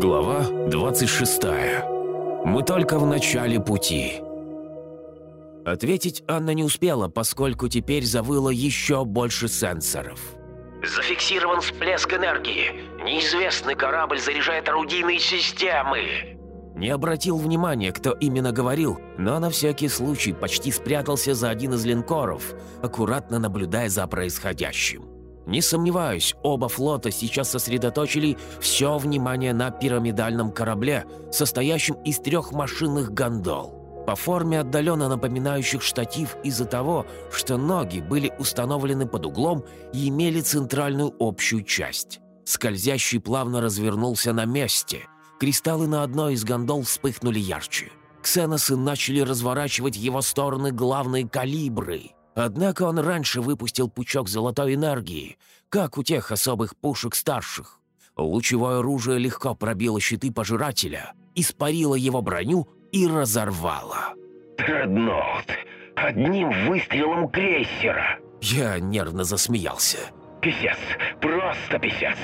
Глава 26. Мы только в начале пути. Ответить Анна не успела, поскольку теперь завыло еще больше сенсоров. Зафиксирован всплеск энергии. Неизвестный корабль заряжает орудийные системы. Не обратил внимания, кто именно говорил, но на всякий случай почти спрятался за один из линкоров, аккуратно наблюдая за происходящим. Не сомневаюсь, оба флота сейчас сосредоточили все внимание на пирамидальном корабле, состоящем из трех машинных гондол. По форме отдаленно напоминающих штатив из-за того, что ноги были установлены под углом и имели центральную общую часть. Скользящий плавно развернулся на месте. Кристаллы на одной из гондол вспыхнули ярче. Ксеносы начали разворачивать его стороны главные калибры – Однако он раньше выпустил пучок золотой энергии, как у тех особых пушек старших. Лучевое оружие легко пробило щиты пожирателя, испарило его броню и разорвало. «Дредноут! Одним выстрелом крейсера!» Я нервно засмеялся. «Писец! Просто писец!»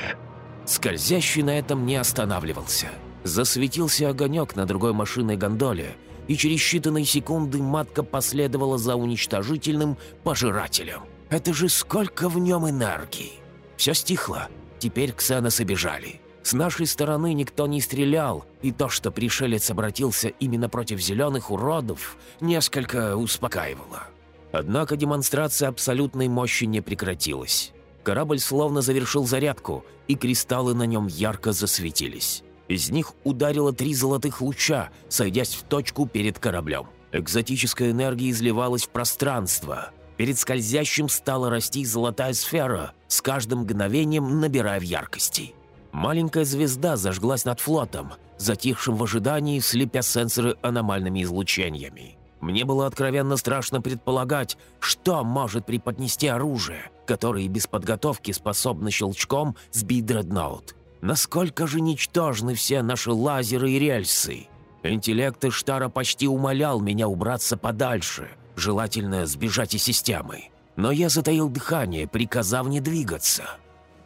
Скользящий на этом не останавливался. Засветился огонек на другой машинной гондоле, и через считанные секунды матка последовала за уничтожительным пожирателем. Это же сколько в нем энергии! Все стихло. Теперь ксеносы бежали. С нашей стороны никто не стрелял, и то, что пришелец обратился именно против зеленых уродов, несколько успокаивало. Однако демонстрация абсолютной мощи не прекратилась. Корабль словно завершил зарядку, и кристаллы на нем ярко засветились. Из них ударило три золотых луча, сойдясь в точку перед кораблем. Экзотическая энергия изливалась в пространство. Перед скользящим стала расти золотая сфера, с каждым мгновением набирая в яркости. Маленькая звезда зажглась над флотом, затихшим в ожидании, слепя сенсоры аномальными излучениями. Мне было откровенно страшно предполагать, что может преподнести оружие, которое без подготовки способно щелчком сбить дредноут. Насколько же ничтожны все наши лазеры и рельсы. Интеллект Иштара почти умолял меня убраться подальше, желательно сбежать из системы. Но я затаил дыхание, приказав не двигаться.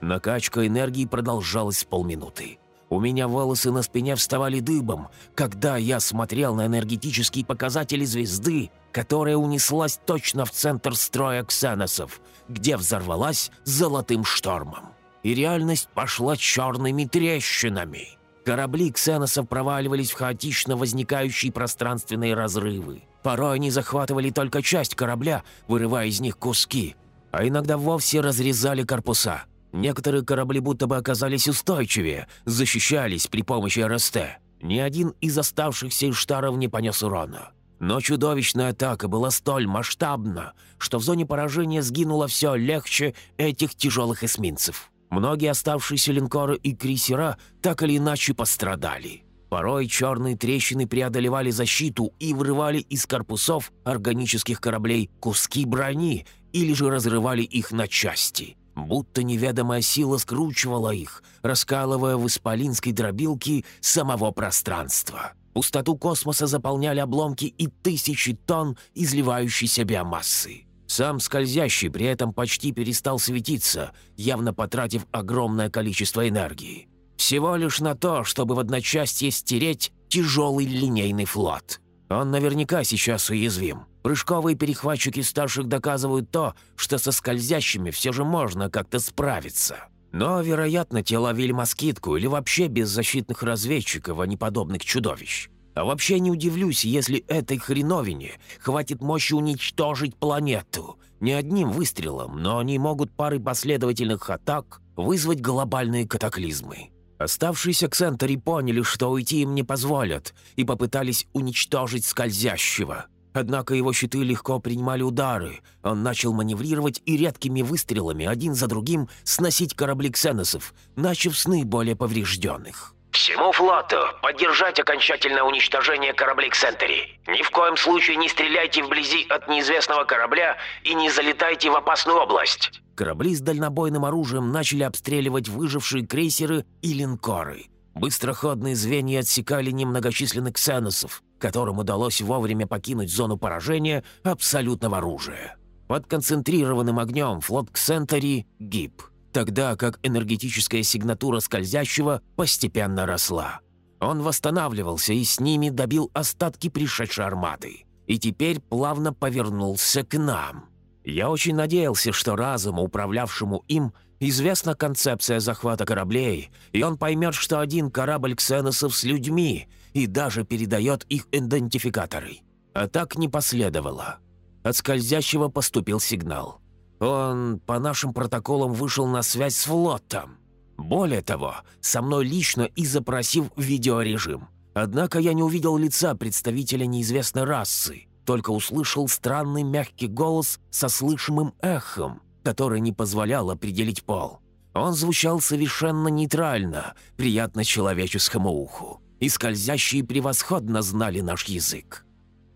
Накачка энергии продолжалась полминуты. У меня волосы на спине вставали дыбом, когда я смотрел на энергетические показатели звезды, которая унеслась точно в центр строя ксеносов, где взорвалась золотым штормом и реальность пошла черными трещинами. Корабли ксеносов проваливались в хаотично возникающие пространственные разрывы. Порой они захватывали только часть корабля, вырывая из них куски, а иногда вовсе разрезали корпуса. Некоторые корабли будто бы оказались устойчивее, защищались при помощи РСТ. Ни один из оставшихся Иштаров не понес урона. Но чудовищная атака была столь масштабна, что в зоне поражения сгинуло все легче этих тяжелых эсминцев. Многие оставшиеся линкоры и крейсера так или иначе пострадали. Порой черные трещины преодолевали защиту и вырывали из корпусов органических кораблей куски брони или же разрывали их на части. Будто неведомая сила скручивала их, раскалывая в исполинской дробилке самого пространства. Пустоту космоса заполняли обломки и тысячи тонн изливающейся биомассы. Сам скользящий при этом почти перестал светиться, явно потратив огромное количество энергии. Всего лишь на то, чтобы в одночасье стереть тяжелый линейный флот. Он наверняка сейчас уязвим. Прыжковые перехватчики старших доказывают то, что со скользящими все же можно как-то справиться. Но, вероятно, те ловили москитку или вообще без защитных разведчиков, а не подобных чудовищ. А вообще не удивлюсь, если этой хреновине хватит мощи уничтожить планету. Не одним выстрелом, но они могут парой последовательных атак вызвать глобальные катаклизмы. Оставшиеся ксентери поняли, что уйти им не позволят, и попытались уничтожить скользящего. Однако его щиты легко принимали удары. Он начал маневрировать и редкими выстрелами один за другим сносить корабли ксеносов, начав с наиболее поврежденных. Всему флоту поддержать окончательное уничтожение кораблей Ксентери. Ни в коем случае не стреляйте вблизи от неизвестного корабля и не залетайте в опасную область. Корабли с дальнобойным оружием начали обстреливать выжившие крейсеры и линкоры. Быстроходные звенья отсекали немногочисленных ксеносов, которым удалось вовремя покинуть зону поражения абсолютного оружия. Под концентрированным огнем флот Ксентери гиб. Тогда как энергетическая сигнатура скользящего постепенно росла. Он восстанавливался и с ними добил остатки пришедшей армады. И теперь плавно повернулся к нам. Я очень надеялся, что разуму, управлявшему им, известна концепция захвата кораблей, и он поймет, что один корабль ксеносов с людьми и даже передает их идентификаторы. А так не последовало. От скользящего поступил сигнал. Он по нашим протоколам вышел на связь с флотом. Более того, со мной лично и запросив видеорежим. Однако я не увидел лица представителя неизвестной расы, только услышал странный мягкий голос со слышимым эхом, который не позволял определить пол. Он звучал совершенно нейтрально, приятно человеческому уху, и скользящие превосходно знали наш язык.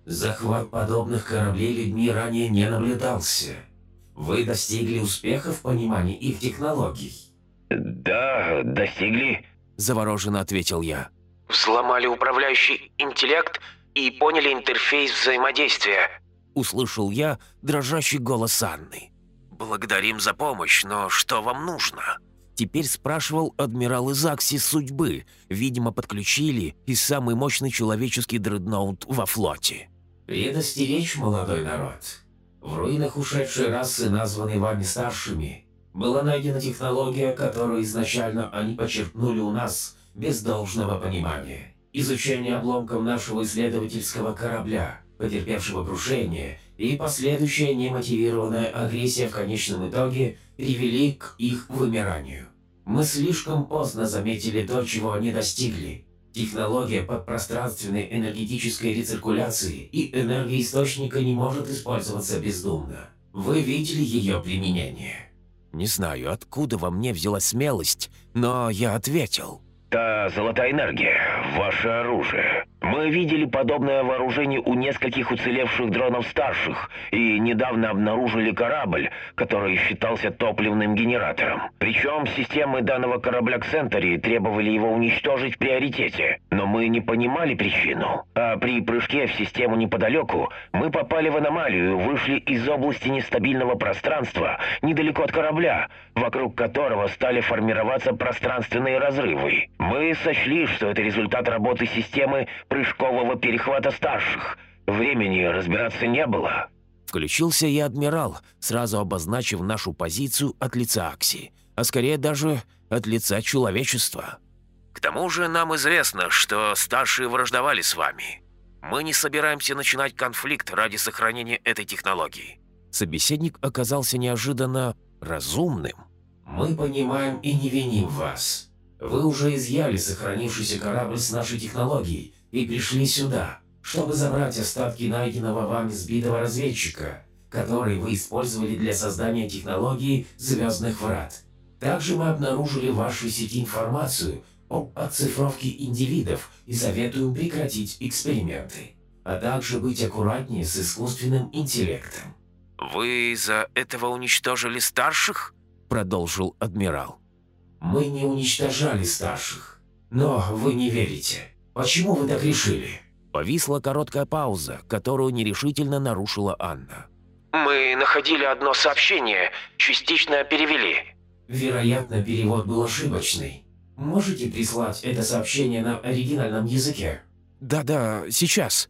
«Захват подобных кораблей людьми ранее не наблюдался. Вы достигли успеха в понимании их технологий?» «Да, достигли», – завороженно ответил я. «Взломали управляющий интеллект и поняли интерфейс взаимодействия», – услышал я дрожащий голос Анны. «Благодарим за помощь, но что вам нужно?» Теперь спрашивал адмирал Изакси судьбы. Видимо, подключили и самый мощный человеческий дредноут во флоте. «Предостеречь, молодой народ. В руинах ушедшей расы, названной вами старшими, была найдена технология, которую изначально они подчеркнули у нас без должного понимания. Изучение обломков нашего исследовательского корабля, потерпевшего крушение, и последующая немотивированная агрессия в конечном итоге привели к их вымиранию. Мы слишком поздно заметили то, чего они достигли. Технология подпространственной энергетической рециркуляции и энергоисточника не может использоваться бездумно. Вы видели ее применение? Не знаю, откуда во мне взялась смелость, но я ответил. «Та золотая энергия, ваше оружие. Мы видели подобное вооружение у нескольких уцелевших дронов старших и недавно обнаружили корабль, который считался топливным генератором. Причем системы данного корабля Ксентери требовали его уничтожить в приоритете, но мы не понимали причину. А при прыжке в систему неподалеку мы попали в аномалию вышли из области нестабильного пространства недалеко от корабля, вокруг которого стали формироваться пространственные разрывы. Мы сочли, что это результат работы системы прыжкового перехвата старших. Времени разбираться не было». Включился и адмирал, сразу обозначив нашу позицию от лица Акси, а скорее даже от лица человечества. «К тому же нам известно, что старшие враждовали с вами. Мы не собираемся начинать конфликт ради сохранения этой технологии». Собеседник оказался неожиданно разумным. «Мы понимаем и не виним вас. Вы уже изъяли сохранившийся корабль с нашей технологией и пришли сюда, чтобы забрать остатки найденного вами сбитого разведчика, который вы использовали для создания технологии «Звездных врат». Также мы обнаружили в вашей сети информацию об оцифровке индивидов и советуем прекратить эксперименты, а также быть аккуратнее с искусственным интеллектом. «Вы из-за этого уничтожили старших?» – продолжил адмирал. Мы не уничтожали старших. Но вы не верите. Почему вы так решили?» Повисла короткая пауза, которую нерешительно нарушила Анна. «Мы находили одно сообщение, частично перевели». «Вероятно, перевод был ошибочный. Можете прислать это сообщение на оригинальном языке?» «Да-да, сейчас».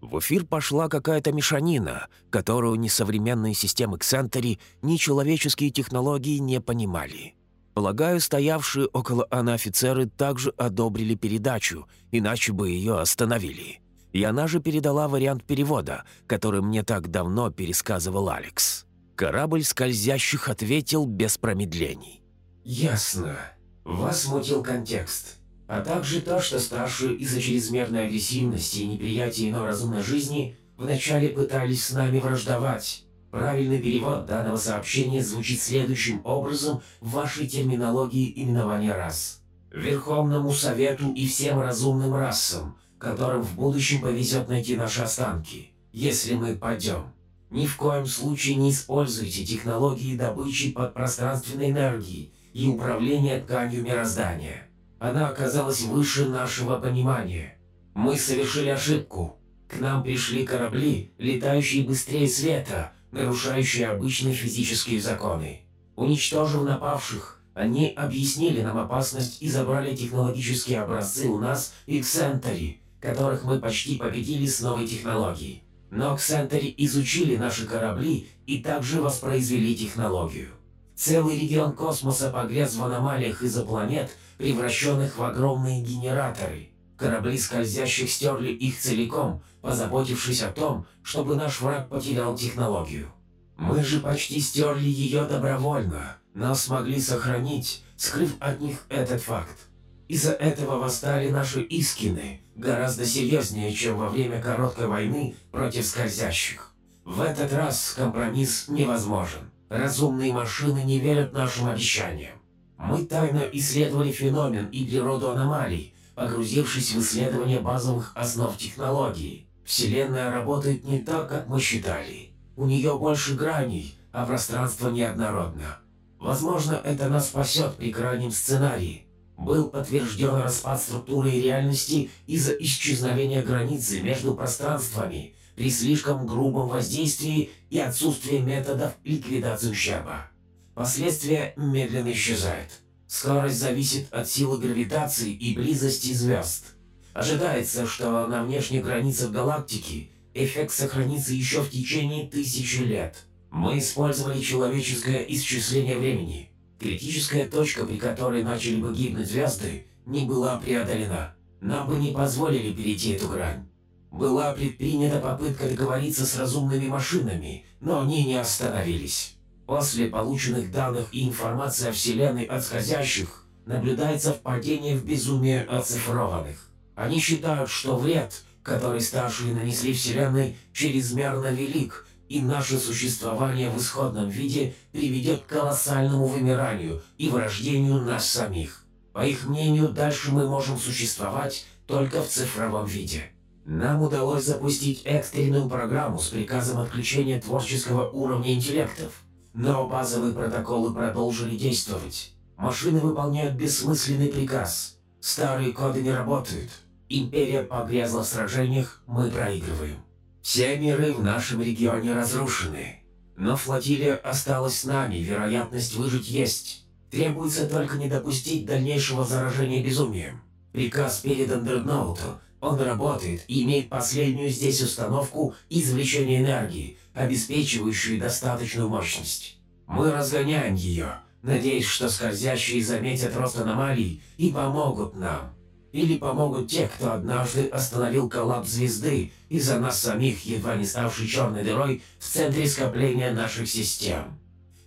В эфир пошла какая-то мешанина, которую ни современные системы Ксентери, ни человеческие технологии не понимали. Полагаю, стоявшие около Анны офицеры также одобрили передачу, иначе бы ее остановили. И она же передала вариант перевода, который мне так давно пересказывал Алекс. Корабль скользящих ответил без промедлений. «Ясно. Вас смутил контекст. А также то, что старшие из-за чрезмерной агрессивности и неприятия иной разумной жизни вначале пытались с нами враждовать. Правильный перевод данного сообщения звучит следующим образом в вашей терминологии именования рас. Верховному Совету и всем разумным расам, которым в будущем повезет найти наши останки, если мы пойдем. Ни в коем случае не используйте технологии добычи подпространственной энергии и управления тканью мироздания. Она оказалась выше нашего понимания. Мы совершили ошибку. К нам пришли корабли, летающие быстрее света – нарушающие обычные физические законы. Уничтожив напавших, они объяснили нам опасность и забрали технологические образцы у нас и в Ксентере, которых мы почти победили с новой технологией. Но Ксентере изучили наши корабли и также воспроизвели технологию. Целый регион космоса погряз в аномалиях из-за планет, превращенных в огромные генераторы. Корабли скользящих стерли их целиком, позаботившись о том, чтобы наш враг потерял технологию. Мы же почти стерли ее добровольно, но смогли сохранить, скрыв от них этот факт. Из-за этого восстали наши Искины, гораздо серьезнее, чем во время короткой войны против скользящих. В этот раз компромисс невозможен. Разумные машины не верят нашим обещаниям. Мы тайно исследовали феномен и природу аномалий, погрузившись в исследование базовых основ технологии. Вселенная работает не так, как мы считали. У нее больше граней, а пространство неоднородно. Возможно, это нас спасет при крайнем сценарии. Был подтвержден распад структуры и реальности из-за исчезновения границы между пространствами при слишком грубом воздействии и отсутствии методов ликвидации ущерба. Последствия медленно исчезают. Скорость зависит от силы гравитации и близости звезд. Ожидается, что на внешних границах галактики Эффект сохранится еще в течение тысячи лет. Мы использовали человеческое исчисление времени. Критическая точка, при которой начали бы гибнуть звезды, не была преодолена. Нам бы не позволили перейти эту грань. Была предпринята попытка договориться с разумными машинами, но они не остановились. После полученных данных и информации о Вселенной от сходящих, наблюдается впадение в безумие оцифрованных. Они считают, что вред – который старшие нанесли Вселенной, чрезмерно велик, и наше существование в исходном виде приведет к колоссальному вымиранию и врождению нас самих. По их мнению, дальше мы можем существовать только в цифровом виде. Нам удалось запустить экстренную программу с приказом отключения творческого уровня интеллектов. Но базовые протоколы продолжили действовать. Машины выполняют бессмысленный приказ. Старые коды не работают. Империя погрязла в сражениях, мы проигрываем. Все миры в нашем регионе разрушены. Но флотилия осталась с нами, вероятность выжить есть. Требуется только не допустить дальнейшего заражения безумием. Приказ передан Дредноуту. Он работает и имеет последнюю здесь установку извлечения энергии, обеспечивающую достаточную мощность. Мы разгоняем ее, надеясь, что скользящие заметят рост аномалий и помогут нам. Или помогут те, кто однажды остановил коллапс звезды из-за нас самих, едва не ставшей черной дырой в центре скопления наших систем.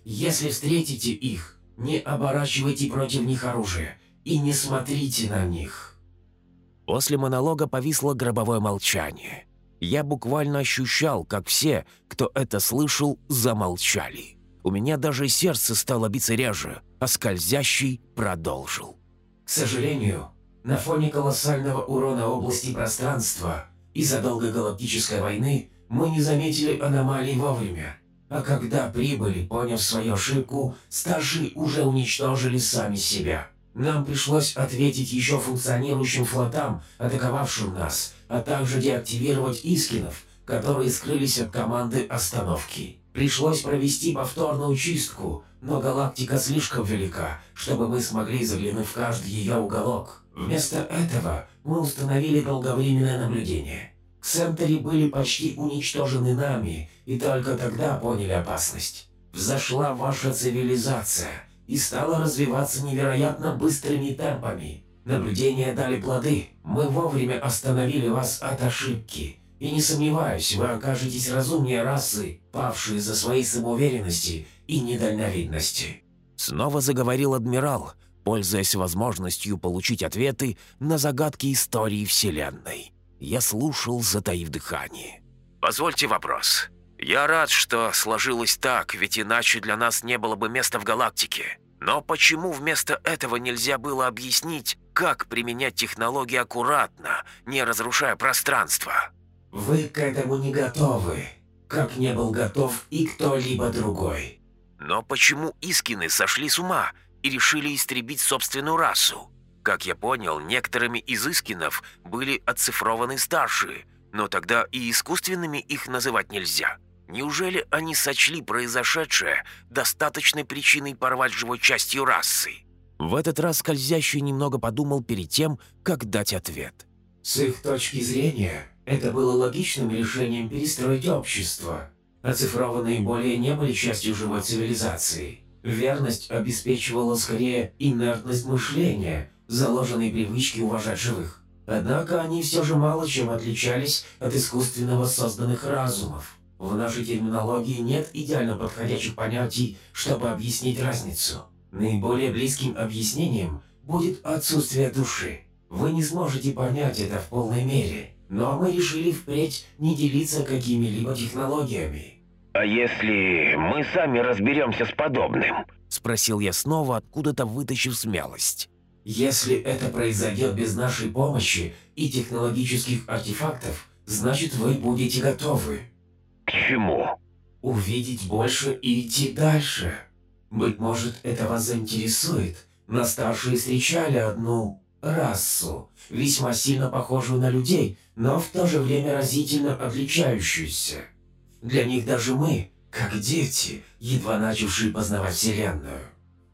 Если встретите их, не оборачивайте против них оружие и не смотрите на них. После монолога повисло гробовое молчание. Я буквально ощущал, как все, кто это слышал, замолчали. У меня даже сердце стало биться реже, а скользящий продолжил. К сожалению, на фоне колоссального урона области пространства из-за долгогалактической войны мы не заметили аномалий вовремя. А когда прибыли, поняв свою ошибку, старшие уже уничтожили сами себя. Нам пришлось ответить еще функционирующим флотам, атаковавшим нас, а также деактивировать Искинов, которые скрылись от команды остановки. Пришлось провести повторную чистку, но галактика слишком велика, чтобы мы смогли заглянуть в каждый ее уголок. Вместо этого мы установили долговременное наблюдение. Ксентери были почти уничтожены нами, и только тогда поняли опасность. Взошла ваша цивилизация и стала развиваться невероятно быстрыми темпами. Наблюдения дали плоды, мы вовремя остановили вас от ошибки. И не сомневаюсь, вы окажетесь разумнее расы, павшие за своей самоуверенности и недальновидности. Снова заговорил адмирал, пользуясь возможностью получить ответы на загадки истории Вселенной. Я слушал, затаив дыхание. «Позвольте вопрос. Я рад, что сложилось так, ведь иначе для нас не было бы места в галактике. Но почему вместо этого нельзя было объяснить, как применять технологии аккуратно, не разрушая пространство?» «Вы к этому не готовы, как не был готов и кто-либо другой». «Но почему Искины сошли с ума?» и решили истребить собственную расу. Как я понял, некоторыми из Искинов были оцифрованы старшие, но тогда и искусственными их называть нельзя. Неужели они сочли произошедшее достаточной причиной порвать живой частью расы? В этот раз скользящий немного подумал перед тем, как дать ответ. С их точки зрения, это было логичным решением перестроить общество. Оцифрованные более не были частью живой цивилизации. Верность обеспечивала скорее инертность мышления, заложенной привычки уважать живых. Однако они все же мало чем отличались от искусственно воссозданных разумов. В нашей терминологии нет идеально подходящих понятий, чтобы объяснить разницу. Наиболее близким объяснением будет отсутствие души. Вы не сможете понять это в полной мере, но мы решили впредь не делиться какими-либо технологиями. «А если мы сами разберемся с подобным?» Спросил я снова, откуда-то вытащив смелость. «Если это произойдет без нашей помощи и технологических артефактов, значит вы будете готовы». «К чему?» «Увидеть больше и идти дальше». Быть может, это вас заинтересует, но старшие встречали одну расу, весьма сильно похожую на людей, но в то же время разительно отличающуюся. Для них даже мы, как дети, едва начавшие познавать Вселенную.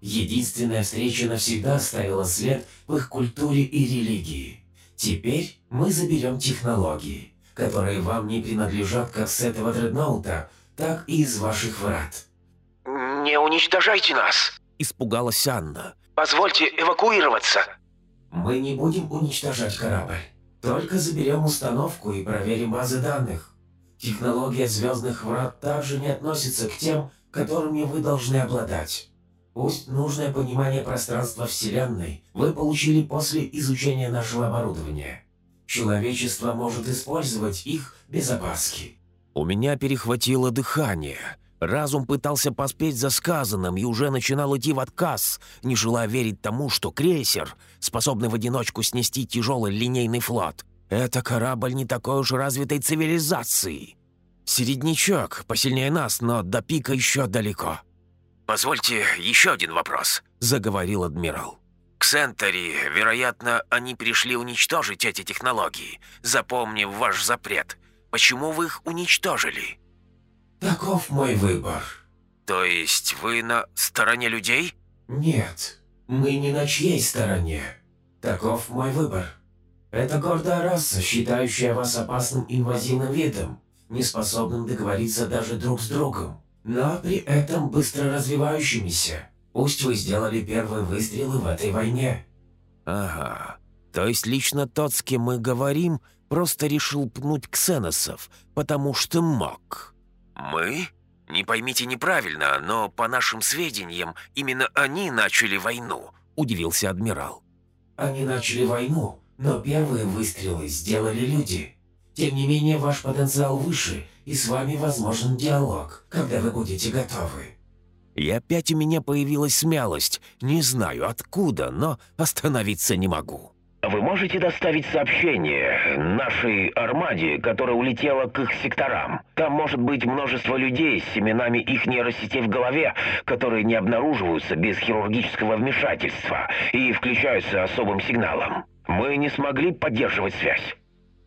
Единственная встреча навсегда оставила след в их культуре и религии. Теперь мы заберем технологии, которые вам не принадлежат как с этого дредноута, так и из ваших врат. «Не уничтожайте нас!» – испугалась Анна. «Позвольте эвакуироваться!» «Мы не будем уничтожать корабль. Только заберем установку и проверим базы данных. Технология звездных врат также не относится к тем, которыми вы должны обладать. Пусть нужное понимание пространства Вселенной вы получили после изучения нашего оборудования. Человечество может использовать их без опаски». У меня перехватило дыхание – Разум пытался поспеть за сказанным и уже начинал идти в отказ, не желая верить тому, что крейсер, способный в одиночку снести тяжелый линейный флот, это корабль не такой уж развитой цивилизации. Середнячок, посильнее нас, но до пика еще далеко. «Позвольте еще один вопрос», — заговорил адмирал. «К Сентери, вероятно, они пришли уничтожить эти технологии, запомнив ваш запрет. Почему вы их уничтожили?» Таков мой выбор. То есть вы на стороне людей? Нет, мы не на чьей стороне. Таков мой выбор. Это гордая раса, считающая вас опасным инвазивным видом, неспособным договориться даже друг с другом, но при этом быстро развивающимися. Пусть вы сделали первые выстрелы в этой войне. Ага. То есть лично тот, с кем мы говорим, просто решил пнуть ксеносов, потому что мог. «Мы? Не поймите неправильно, но, по нашим сведениям, именно они начали войну», – удивился адмирал. «Они начали войну, но первые выстрелы сделали люди. Тем не менее, ваш потенциал выше, и с вами возможен диалог, когда вы будете готовы». И опять у меня появилась смелость. Не знаю откуда, но остановиться не могу. Вы можете доставить сообщение нашей армаде, которая улетела к их секторам? Там может быть множество людей с семенами их нейросетей в голове, которые не обнаруживаются без хирургического вмешательства и включаются особым сигналом. Мы не смогли поддерживать связь.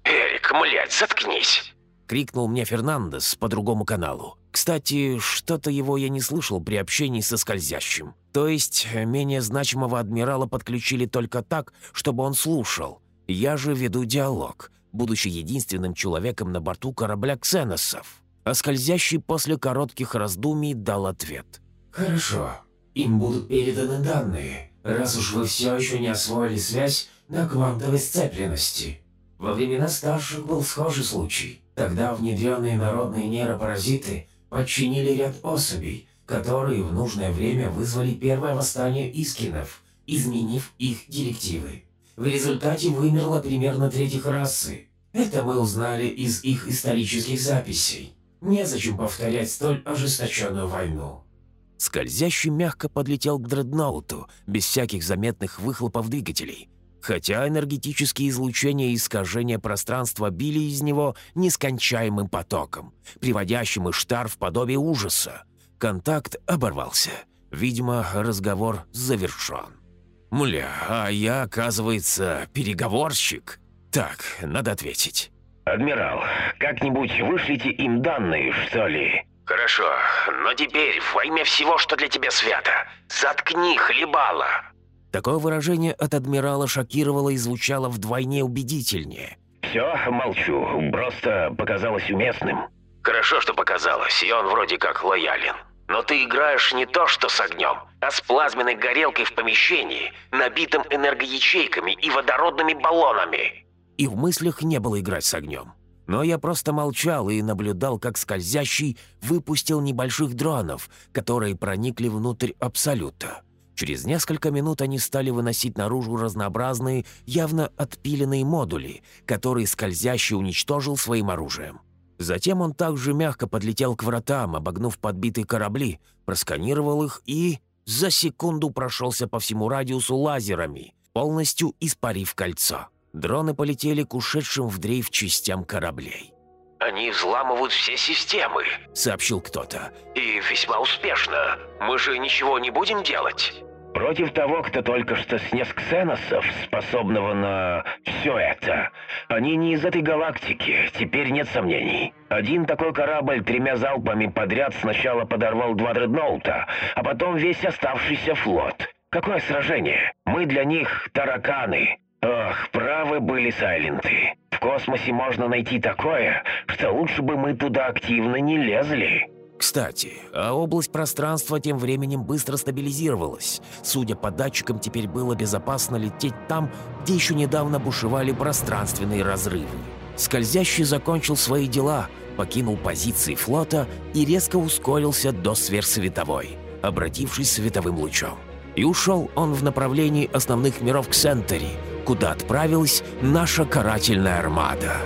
«Эрик, млядь, заткнись!» — крикнул мне Фернандес по другому каналу. Кстати, что-то его я не слышал при общении со скользящим. То есть, менее значимого адмирала подключили только так, чтобы он слушал. Я же веду диалог, будучи единственным человеком на борту корабля ксеносов. А скользящий после коротких раздумий дал ответ. «Хорошо. Им будут переданы данные, раз уж вы все еще не освоили связь на квантовой сцепленности. Во времена старших был схожий случай. Тогда внедренные народные нейропаразиты – подчинили ряд особей, которые в нужное время вызвали первое восстание Искинов, изменив их директивы. В результате вымерла примерно треть их расы. Это мы узнали из их исторических записей. Незачем повторять столь ожесточенную войну. Скользящий мягко подлетел к дредноуту, без всяких заметных выхлопов двигателей, хотя энергетические излучения и искажения пространства били из него нескончаемым потоком, приводящим Иштар в подобие ужаса. Контакт оборвался. Видимо, разговор завершен. «Мля, а я, оказывается, переговорщик. Так, надо ответить». адмирал, как-нибудь вышлите им данные, что ли?» «Хорошо, но теперь, во имя всего, что для тебя свято, заткни хлебало!» Такое выражение от адмирала шокировало и звучало вдвойне убедительнее. «Все, молчу, просто показалось уместным». «Хорошо, что показалось, и он вроде как лоялен. Но ты играешь не то что с огнем, а с плазменной горелкой в помещении, набитым энергоячейками и водородными баллонами». И в мыслях не было играть с огнем. Но я просто молчал и наблюдал, как скользящий выпустил небольших дронов, которые проникли внутрь Абсолюта. Через несколько минут они стали выносить наружу разнообразные, явно отпиленные модули, которые скользящий уничтожил своим оружием. Затем он также мягко подлетел к вратам, обогнув подбитые корабли, просканировал их и за секунду прошелся по всему радиусу лазерами, полностью испарив кольцо. Дроны полетели к ушедшим в дрейф частям кораблей. «Они взламывают все системы», — сообщил кто-то. «И весьма успешно. Мы же ничего не будем делать». Против того, кто только что снес ксеносов, способного на все это. Они не из этой галактики, теперь нет сомнений. Один такой корабль тремя залпами подряд сначала подорвал два дредноута, а потом весь оставшийся флот. Какое сражение? Мы для них тараканы. Ох, правы были сайленты. В космосе можно найти такое, что лучше бы мы туда активно не лезли. Кстати, а область пространства тем временем быстро стабилизировалась. Судя по датчикам, теперь было безопасно лететь там, где еще недавно бушевали пространственные разрывы. Скользящий закончил свои дела, покинул позиции флота и резко ускорился до сверхсветовой, обратившись световым лучом. И ушел он в направлении основных миров Ксентери, куда отправилась наша карательная армада.